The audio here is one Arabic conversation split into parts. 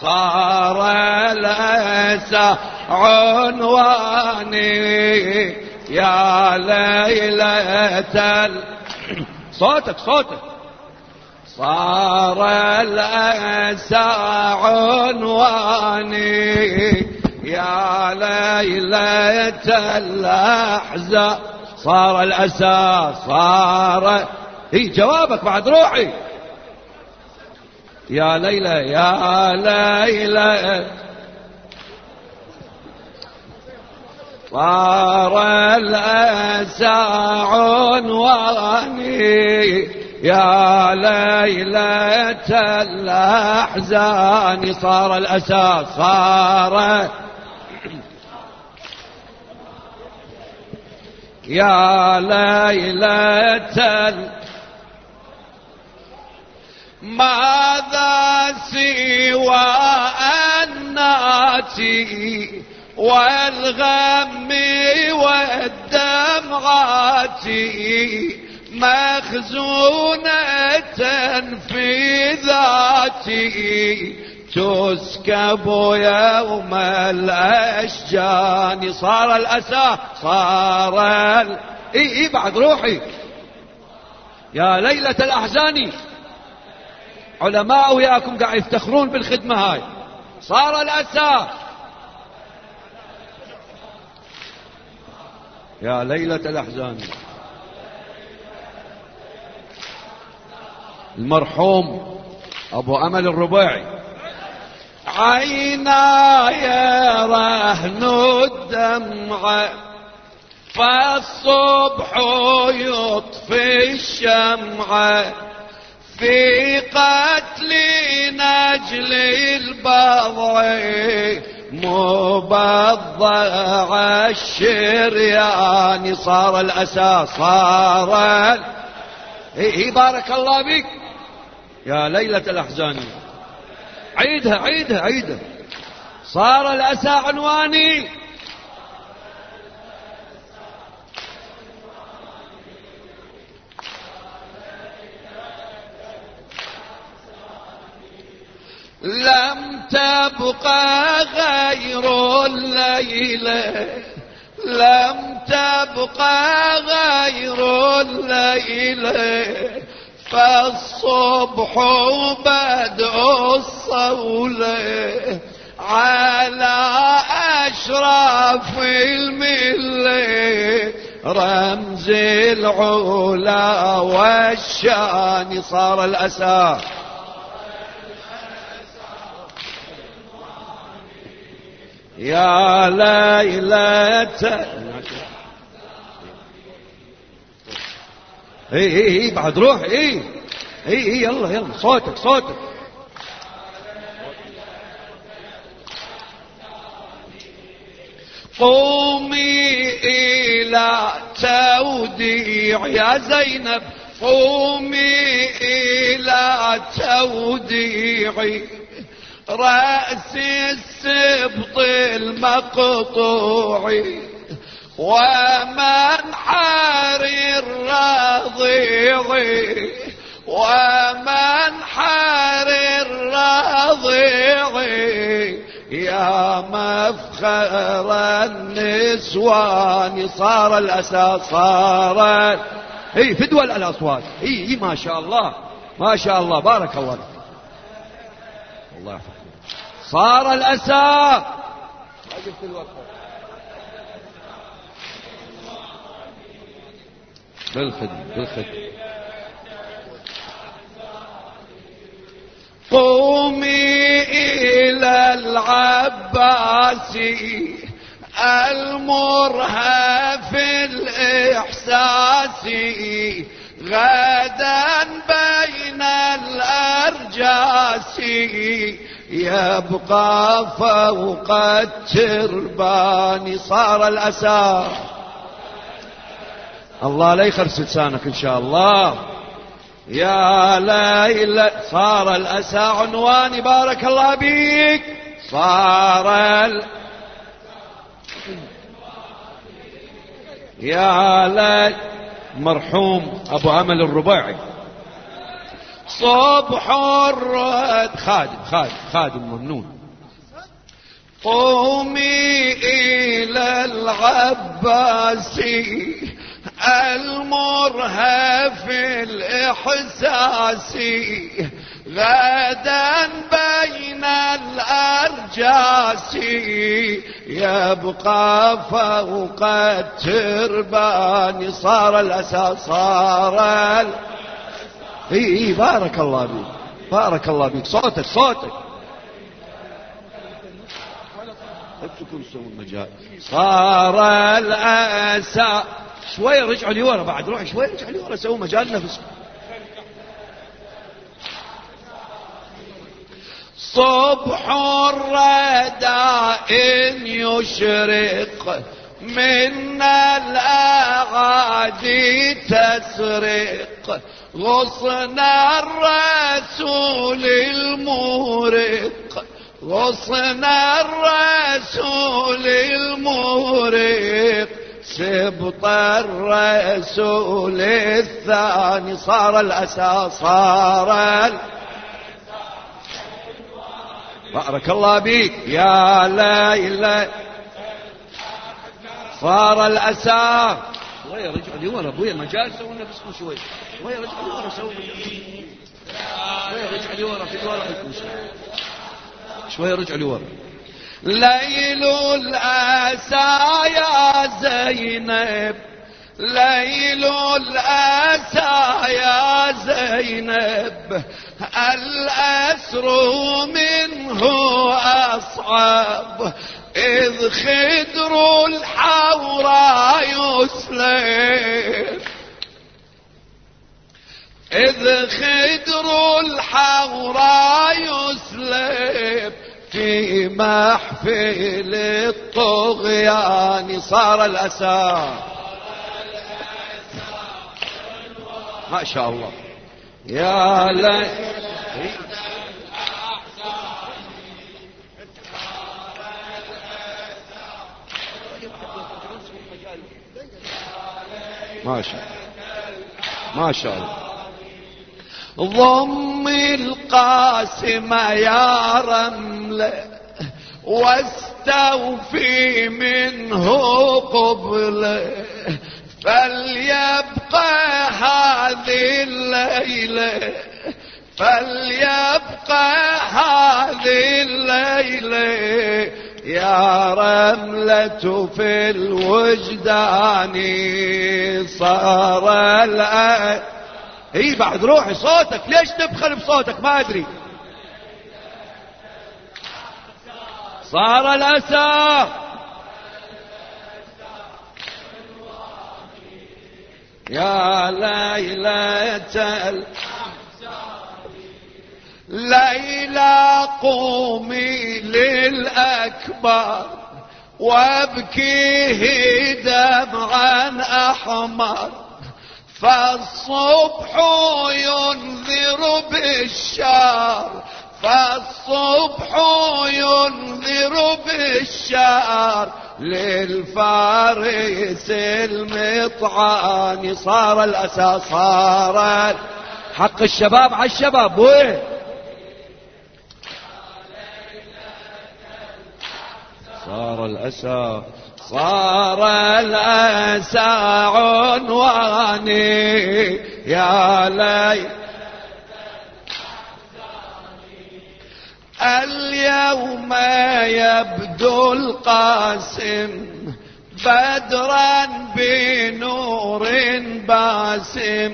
صار الأسى عنواني يا ليلة صوتك صوتك. صار الأسى عنواني يا ليلة الأحزان صار الأسى صار هي جوابك بعد روحي. يا ليلى يا ليلى. صار الأسى عنواني يا ليلة الأحزان. صار الأسى صار. يا ليلة ماذا سوى الناتي والغم والدمعات مخزونة في ذاتي. تسكب يوم الأشجان. صار الأسى صار ال... إي إي بعد روحي. يا ليلة الأحزان. علماء وياكم قاعد يفتخرون بالخدمة هاي. صار الأسى يا ليلة الأحزان. المرحوم أبو أمل الرباعي عيناي رهن الدمع فالصبح يطفي الشمع. في قتل نجل البضع مبضع الشريان صار الأسى صار إيه بارك الله بك يا ليلة الأحزان. عيدها عيدها عيدها. صار الأسى عنواني. لم تبقى غير الليلة لم تبقى غير الليلة فالصبح بدء الصولة على أشراف الملة رمز العلا والشان صار الأسى. يا ليلة. إي إي إي بعد روح إي إي إي يلا يلا صوتك صوتك. قومي إلى توديع يا زينب. قومي إلى توديعي رأس السبط المقطوع ومنحر الرضيع ومنحر الرضيع. يا مفخر النسوان صار الأسى صار هي فدوى الأصوات هي ما شاء الله ما شاء الله. بارك الله الله يحفظك. صار الأسى بالخدمة بالخدمة. قومي إلى العباس المرهف الإحساس غدا بين الأرجاس يبقى فوق التربان صار الأسى. الله لا يخرس لسانك إن شاء الله. يا ليلى صار الأسى عنواني بارك الله بيك صار ال... يا ليلى مرحوم أبو أمل الرباعي. صبح الرد خادم خادم خادم ممنون. قومي إلى العباسي المرهف الإحساسي. غدا بين الأرجاس يبقى فوق التربان. صار الأساس صار إي بارك الله بك بارك الله بك صوتك صوتك. صار الأسى. شوي رجعوا لي ورا بعد. روح شوي رجعوا لي ورا. سووا مجال نفسكم صبح الرداء يشرق. من الأعادي تسرق غصن الرسول المورق. غصن الرسول المورق. سبط الرسول الثاني. صار الأساس صار بارك الله بيك يا ليلى صار الأسى شوي رجعوا لي ورا ابويا مجال سووا نفسكم شوي. شوي رجعوا لي ورا سووا شوي رجعوا لي ورا في ورا شوي رجعوا لي ورا ليل الأسى يا زينب. ليل الأسى يا زينب. الأسر منه أصعب. إذ خدر الحوراء يسلب إذ خدر الحوراء يسلب في محفل الطغيان صار الأسى. ما شاء الله. يا ليت ما شاء ما شاء الله. ضم القاسم يا رمل واستوفي منه قبلة. فليبقى هذه الليلة. فليبقى هذه الليلة. يا رملة في الوجدان صار الآن اي بعد روحي صوتك ليش تبخل بصوتك؟ ما أدري. صار الأسى. يا ليلة ليلى قومي للأكبر وابكيه دمعا أحمر فالصبح ينذر بالشار فالصبح ينذر بالشار للفارس المطعان صار الأسى صار حق الشباب على الشباب وين؟ صار الأسى صار الأسى عنواني. يا ليل اليوم يبدو القاسم بدرا بنور باسم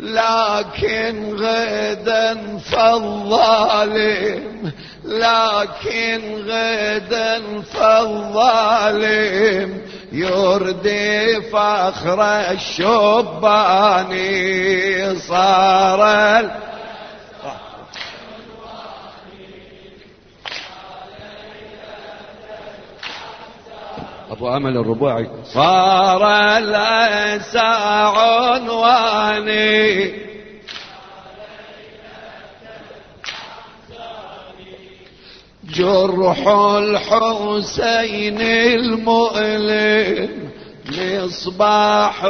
لكن غدا فالظالم لكن غدا فالظالم يردي فخر الشبان صار أبو أمل الربوعي صار الأسى عنواني جرح الحسين المؤلم مصباح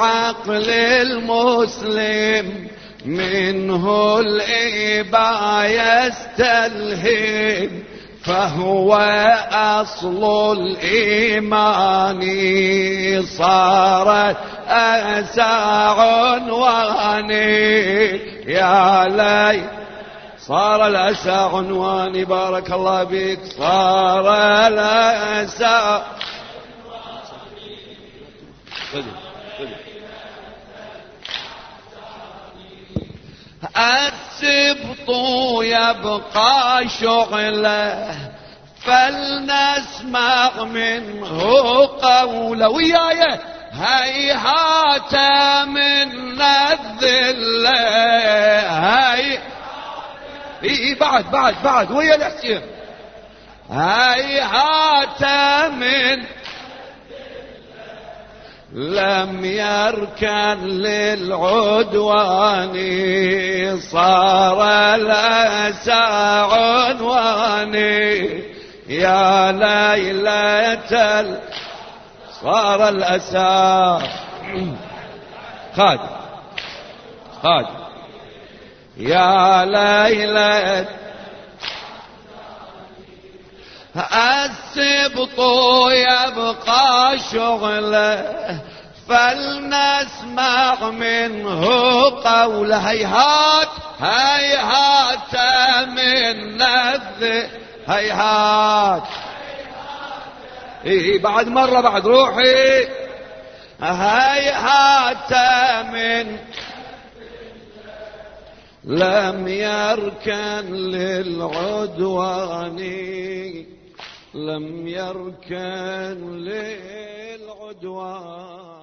عقل المسلم منه الإبا يستلهم فهو أصل الإيمان. صارت أسى عنواني يا لي صار الأسى عنواني بارك الله بك صار الأسى السبط يبقى شغلة. فلنسمع منه قوله. وياي هيهات من الذل هي إي بعد بعد بعد ويا الحسين هيهات من لم يركن للعدوان صار الأسى عنواني يا ليلة صار الأسى. خاد خاد يا ليلة. السبط يبقى شغلة فلنسمع منه قول هيهات هيهات من الذئب هيهات. إيه بعد مرة بعد روحي. هيهات من لم يركن للعدوان لم يركن للعدوان.